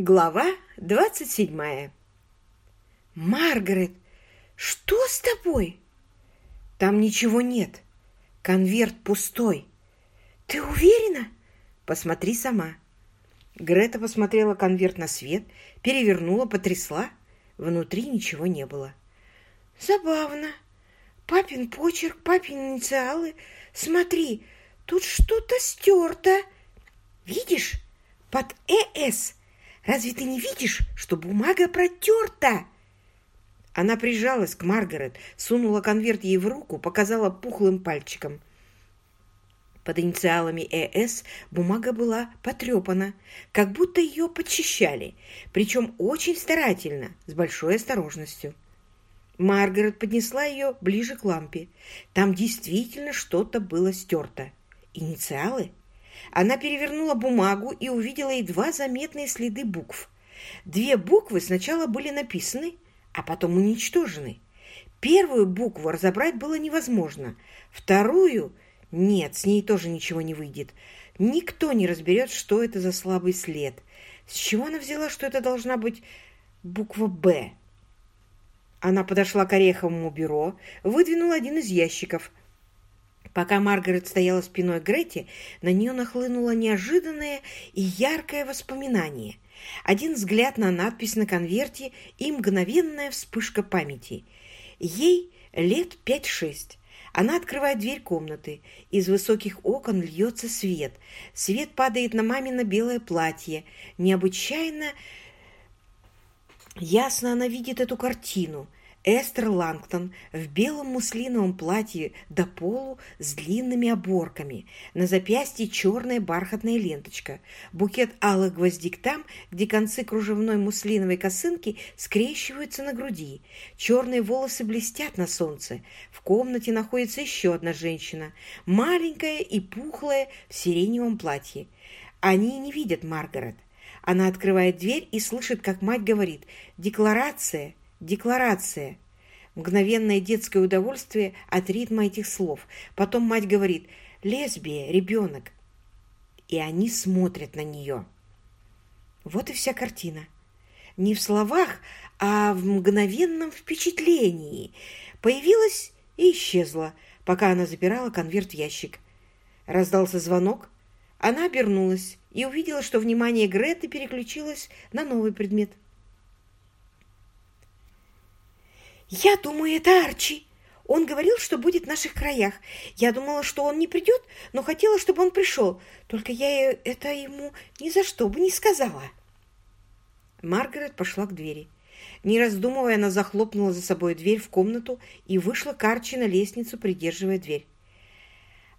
Глава двадцать седьмая. «Маргарет, что с тобой?» «Там ничего нет. Конверт пустой. Ты уверена?» «Посмотри сама». Грета посмотрела конверт на свет, перевернула, потрясла. Внутри ничего не было. «Забавно. Папин почерк, папин инициалы. Смотри, тут что-то стерто. Видишь? Под «ЭС» Разве ты не видишь, что бумага протерта?» Она прижалась к Маргарет, сунула конверт ей в руку, показала пухлым пальчиком. Под инициалами «ЭС» бумага была потрепана, как будто ее подчищали, причем очень старательно, с большой осторожностью. Маргарет поднесла ее ближе к лампе. Там действительно что-то было стерто. Инициалы? Она перевернула бумагу и увидела едва заметные следы букв. Две буквы сначала были написаны, а потом уничтожены. Первую букву разобрать было невозможно. Вторую... Нет, с ней тоже ничего не выйдет. Никто не разберет, что это за слабый след. С чего она взяла, что это должна быть буква «Б»? Она подошла к ореховому бюро, выдвинула один из ящиков, Пока Маргарет стояла спиной к на нее нахлынуло неожиданное и яркое воспоминание. Один взгляд на надпись на конверте и мгновенная вспышка памяти. Ей лет пять-шесть. Она открывает дверь комнаты. Из высоких окон льется свет. Свет падает на мамино белое платье. Необычайно ясно она видит эту картину. Эстер Лангтон в белом муслиновом платье до полу с длинными оборками, на запястье черная бархатная ленточка, букет алых гвоздик там, где концы кружевной муслиновой косынки скрещиваются на груди, черные волосы блестят на солнце. В комнате находится еще одна женщина, маленькая и пухлая в сиреневом платье. Они не видят Маргарет. Она открывает дверь и слышит, как мать говорит «Декларация! Декларация. Мгновенное детское удовольствие от ритма этих слов. Потом мать говорит «Лесбия, ребенок». И они смотрят на нее. Вот и вся картина. Не в словах, а в мгновенном впечатлении. Появилась и исчезла, пока она запирала конверт в ящик. Раздался звонок. Она обернулась и увидела, что внимание Греты переключилось на новый предмет – «Я думаю, это Арчи. Он говорил, что будет в наших краях. Я думала, что он не придет, но хотела, чтобы он пришел. Только я это ему ни за что бы не сказала». Маргарет пошла к двери. Не раздумывая, она захлопнула за собой дверь в комнату и вышла к Арчи на лестницу, придерживая дверь.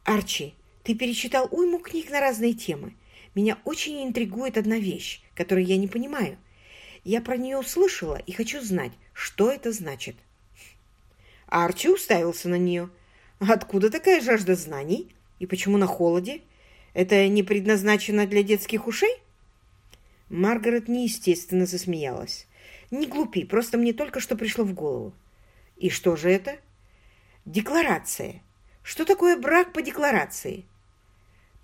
«Арчи, ты перечитал уйму книг на разные темы. Меня очень интригует одна вещь, которую я не понимаю. Я про нее услышала и хочу знать, что это значит. Арчи уставился на нее. Откуда такая жажда знаний? И почему на холоде? Это не предназначено для детских ушей? Маргарет неестественно засмеялась. Не глупи, просто мне только что пришло в голову. И что же это? Декларация. Что такое брак по декларации?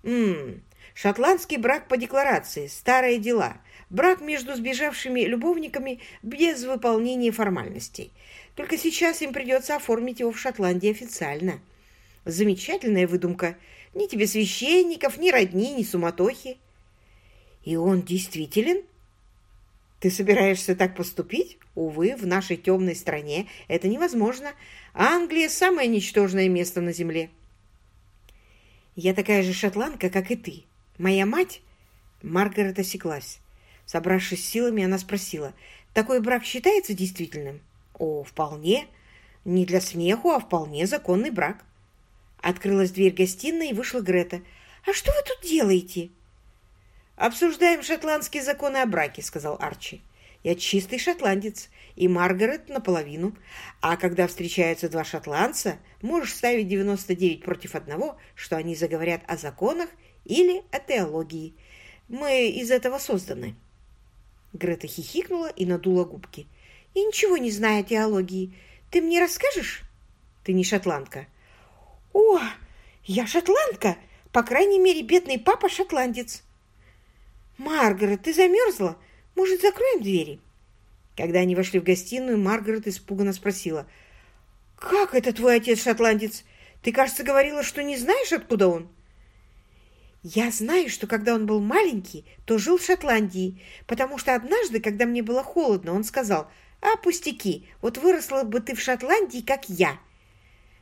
Ммм, шотландский брак по декларации. Старые дела. Брак между сбежавшими любовниками без выполнения формальностей. Только сейчас им придется оформить его в Шотландии официально. Замечательная выдумка. Ни тебе священников, ни родни, ни суматохи. И он действителен? Ты собираешься так поступить? Увы, в нашей темной стране это невозможно. Англия – самое ничтожное место на земле. Я такая же шотландка, как и ты. Моя мать... Маргарет осеклась. Собравшись силами, она спросила, «Такой брак считается действительным?» «О, вполне. Не для смеху, а вполне законный брак». Открылась дверь гостиной и вышла Грета. «А что вы тут делаете?» «Обсуждаем шотландские законы о браке», — сказал Арчи. «Я чистый шотландец, и Маргарет наполовину. А когда встречаются два шотландца, можешь ставить 99 против одного, что они заговорят о законах или о теологии. Мы из этого созданы». Грета хихикнула и надула губки. «Я ничего не знаю о теологии. Ты мне расскажешь?» «Ты не шотландка». «О, я шотландка! По крайней мере, бедный папа шотландец». «Маргарет, ты замерзла? Может, закроем двери?» Когда они вошли в гостиную, Маргарет испуганно спросила. «Как это твой отец шотландец? Ты, кажется, говорила, что не знаешь, откуда он?» «Я знаю, что когда он был маленький, то жил в Шотландии, потому что однажды, когда мне было холодно, он сказал, «А, пустяки, вот выросла бы ты в Шотландии, как я».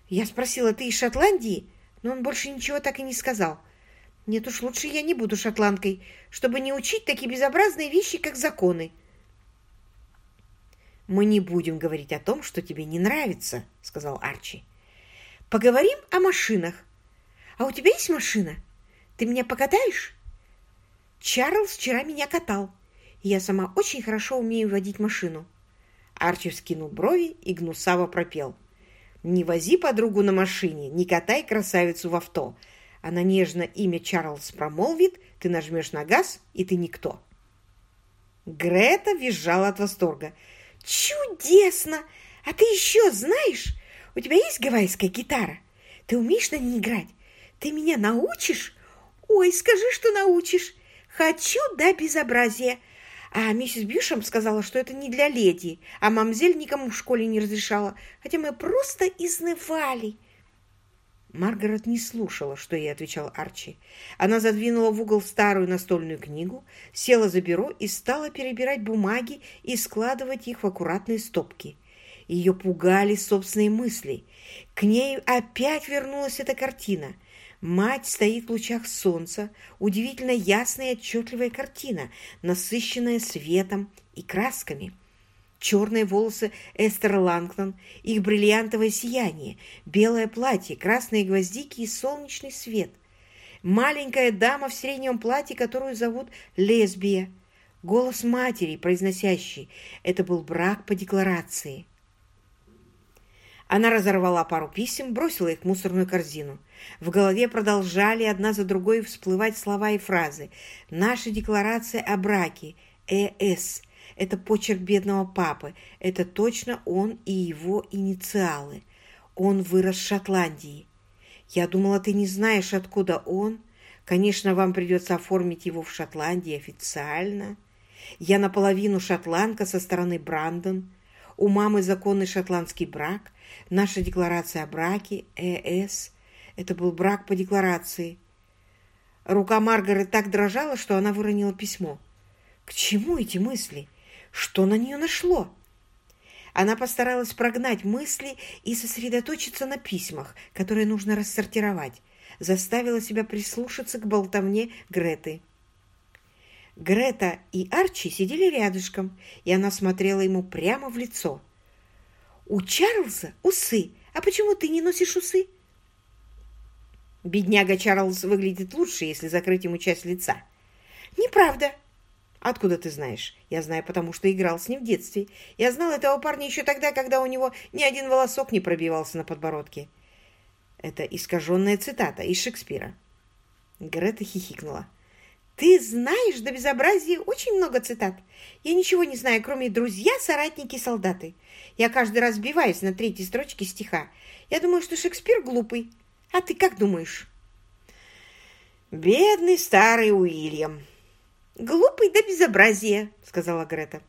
Я спросила, «Ты из Шотландии?» Но он больше ничего так и не сказал. Нет уж, лучше я не буду шотландкой, чтобы не учить такие безобразные вещи, как законы. «Мы не будем говорить о том, что тебе не нравится», — сказал Арчи. «Поговорим о машинах. А у тебя есть машина? Ты меня покатаешь?» «Чарльз вчера меня катал, я сама очень хорошо умею водить машину». Арчи вскинул брови и гнусаво пропел. «Не вози подругу на машине, не катай красавицу в авто, она нежно имя Чарльз промолвит, ты нажмешь на газ, и ты никто. Грета визжала от восторга. «Чудесно! А ты еще знаешь, у тебя есть гавайская гитара? Ты умеешь на ней играть? Ты меня научишь? Ой, скажи, что научишь. Хочу до безобразия. А миссис Бьюшем сказала, что это не для леди, а мамзель никому в школе не разрешала, хотя мы просто изнывали. Маргарет не слушала, что ей отвечал Арчи. Она задвинула в угол старую настольную книгу, села за бюро и стала перебирать бумаги и складывать их в аккуратные стопки. Ее пугали собственные мысли. К ней опять вернулась эта картина. Мать стоит в лучах солнца, удивительно ясная и отчетливая картина, насыщенная светом и красками – черные волосы Эстер Лангтон, их бриллиантовое сияние, белое платье, красные гвоздики и солнечный свет. Маленькая дама в среднем платье, которую зовут Лесбия. Голос матери, произносящий «Это был брак по декларации». Она разорвала пару писем, бросила их в мусорную корзину. В голове продолжали одна за другой всплывать слова и фразы. «Наша декларация о браке», «ЭС», это почерк бедного папы. Это точно он и его инициалы. Он вырос в Шотландии. Я думала, ты не знаешь, откуда он. Конечно, вам придется оформить его в Шотландии официально. Я наполовину шотландка со стороны Брандон. У мамы законный шотландский брак. Наша декларация о браке, ЭС. Это был брак по декларации. Рука Маргарет так дрожала, что она выронила письмо. К чему эти мысли? Что на нее нашло? Она постаралась прогнать мысли и сосредоточиться на письмах, которые нужно рассортировать. Заставила себя прислушаться к болтовне Греты. Грета и Арчи сидели рядышком, и она смотрела ему прямо в лицо. «У Чарльза усы. А почему ты не носишь усы?» Бедняга Чарльз выглядит лучше, если закрыть ему часть лица. «Неправда. Откуда ты знаешь? Я знаю, потому что играл с ним в детстве. Я знал этого парня еще тогда, когда у него ни один волосок не пробивался на подбородке. Это искаженная цитата из Шекспира. Грета хихикнула. Ты знаешь до безобразия очень много цитат. Я ничего не знаю, кроме друзья, соратники, солдаты. Я каждый раз сбиваюсь на третьей строчке стиха. Я думаю, что Шекспир глупый. А ты как думаешь? Бедный старый Уильям, «Глупый до безобразия», — сказала Грета.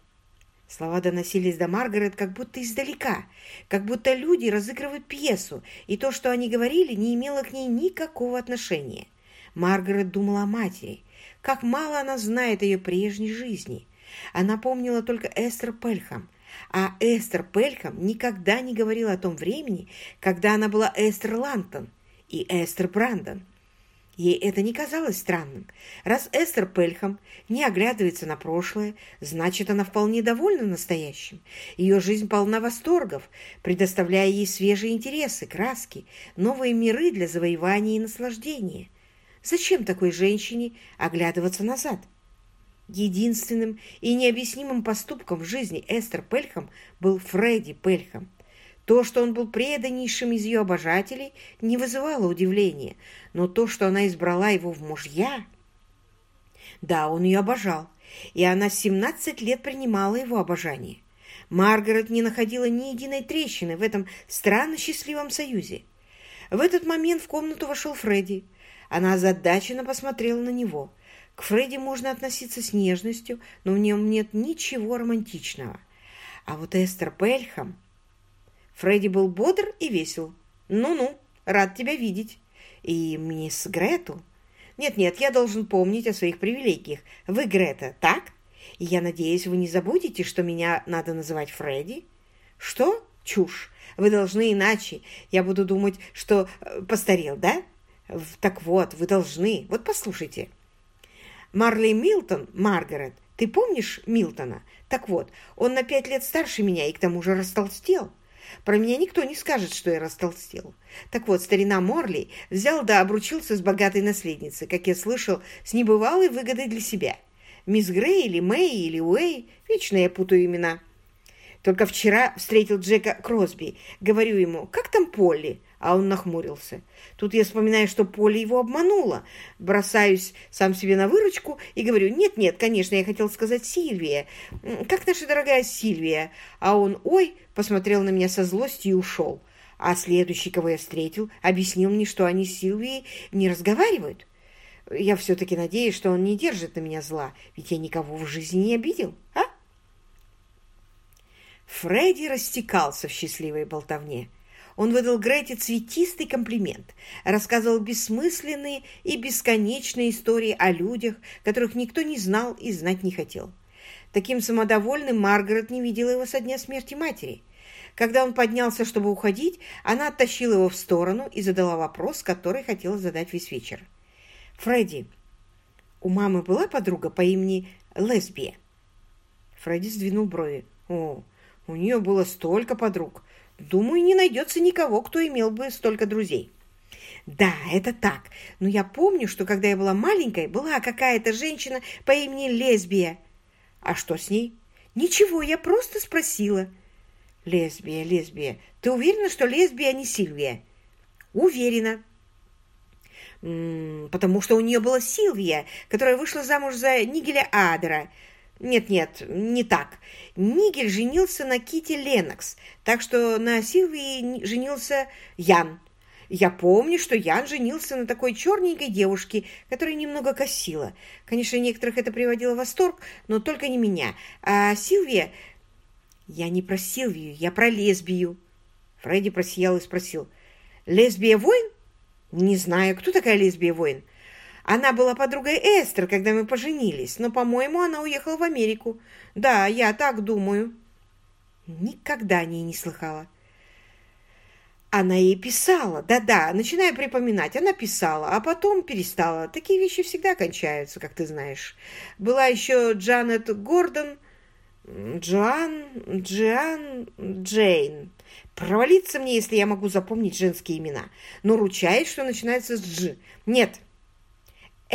Слова доносились до Маргарет как будто издалека, как будто люди разыгрывают пьесу, и то, что они говорили, не имело к ней никакого отношения. Маргарет думала о матери, как мало она знает ее прежней жизни. Она помнила только Эстер Пельхам, а Эстер Пельхам никогда не говорила о том времени, когда она была Эстер Лантон и Эстер Брандон. Ей это не казалось странным. Раз Эстер Пельхам не оглядывается на прошлое, значит, она вполне довольна настоящим. Ее жизнь полна восторгов, предоставляя ей свежие интересы, краски, новые миры для завоевания и наслаждения. Зачем такой женщине оглядываться назад? Единственным и необъяснимым поступком в жизни Эстер Пельхам был Фредди Пельхам, то, что он был преданнейшим из ее обожателей, не вызывало удивления, но то, что она избрала его в мужья... Да, он ее обожал, и она 17 лет принимала его обожание. Маргарет не находила ни единой трещины в этом странно счастливом союзе. В этот момент в комнату вошел Фредди. Она озадаченно посмотрела на него. К Фредди можно относиться с нежностью, но в нем нет ничего романтичного. А вот Эстер Пельхам... Фредди был бодр и весел. «Ну-ну, рад тебя видеть. И мисс Грету...» «Нет-нет, я должен помнить о своих привилегиях. Вы Грета, так? И я надеюсь, вы не забудете, что меня надо называть Фредди?» «Что? Чушь. Вы должны иначе. Я буду думать, что э, постарел, да? Так вот, вы должны. Вот послушайте. Марли Милтон, Маргарет, ты помнишь Милтона? Так вот, он на пять лет старше меня и к тому же растолстел. Про меня никто не скажет, что я растолстел. Так вот, старина Морли взял да обручился с богатой наследницей, как я слышал, с небывалой выгодой для себя. Мисс Грей или Мэй или Уэй, вечно я путаю имена. Только вчера встретил Джека Кросби. Говорю ему, как там Полли? А он нахмурился. Тут я вспоминаю, что Полли его обманула. Бросаюсь сам себе на выручку и говорю, нет-нет, конечно, я хотел сказать Сильвия. Как наша дорогая Сильвия? А он, ой, посмотрел на меня со злостью и ушел. А следующий, кого я встретил, объяснил мне, что они с Сильвией не разговаривают. Я все-таки надеюсь, что он не держит на меня зла, ведь я никого в жизни не обидел, а? Фредди растекался в счастливой болтовне. Он выдал Грете цветистый комплимент, рассказывал бессмысленные и бесконечные истории о людях, которых никто не знал и знать не хотел. Таким самодовольным Маргарет не видела его со дня смерти матери. Когда он поднялся, чтобы уходить, она оттащила его в сторону и задала вопрос, который хотела задать весь вечер. «Фредди, у мамы была подруга по имени Лесбия?» Фредди сдвинул брови. «О, у нее было столько подруг. Думаю, не найдется никого, кто имел бы столько друзей. Да, это так. Но я помню, что когда я была маленькой, была какая-то женщина по имени Лесбия. А что с ней? Ничего, я просто спросила. Лесбия, лесбия. Ты уверена, что лесбия, а не Сильвия? Уверена. М -м, потому что у нее была Сильвия, которая вышла замуж за Нигеля Адера. Нет-нет, не так. Нигель женился на Ките Ленокс, так что на Силвии женился Ян. Я помню, что Ян женился на такой черненькой девушке, которая немного косила. Конечно, некоторых это приводило в восторг, но только не меня. А Силвия... Я не про Силвию, я про лесбию. Фредди просиял и спросил. Лесбия-воин? Не знаю, кто такая лесбия-воин. Она была подругой Эстер, когда мы поженились, но, по-моему, она уехала в Америку. Да, я так думаю. Никогда о ней не слыхала. Она ей писала, да-да, начиная припоминать, она писала, а потом перестала. Такие вещи всегда кончаются, как ты знаешь. Была еще Джанет Гордон, Джоан, Джиан, Джейн. Провалиться мне, если я могу запомнить женские имена. Но ручаюсь, что начинается с Дж. Нет,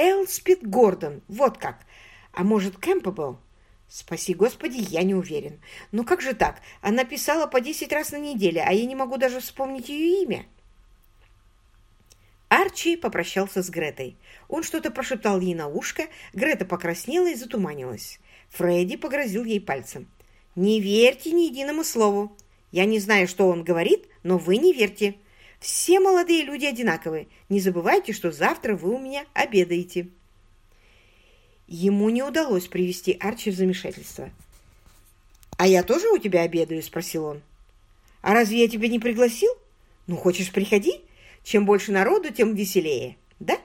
Элспид Гордон, вот как. А может, Кэмпбелл? Спаси Господи, я не уверен. Но как же так? Она писала по десять раз на неделю, а я не могу даже вспомнить ее имя. Арчи попрощался с Гретой. Он что-то прошептал ей на ушко, Грета покраснела и затуманилась. Фредди погрозил ей пальцем. «Не верьте ни единому слову. Я не знаю, что он говорит, но вы не верьте. Все молодые люди одинаковые. Не забывайте, что завтра вы у меня обедаете». Ему не удалось привести Арчи в замешательство. «А я тоже у тебя обедаю?» – спросил он. «А разве я тебя не пригласил? Ну, хочешь, приходи. Чем больше народу, тем веселее. Да?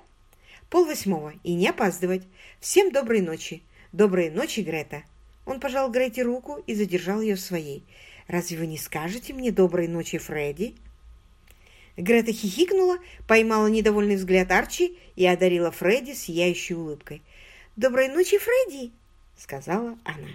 Пол восьмого. И не опаздывать. Всем доброй ночи. Доброй ночи, Грета». Он пожал Грете руку и задержал ее своей. «Разве вы не скажете мне доброй ночи, Фредди?» Грета хихикнула, поймала недовольный взгляд Арчи и одарила Фредди сияющей улыбкой. «Доброй ночи, Фредди!» — сказала она.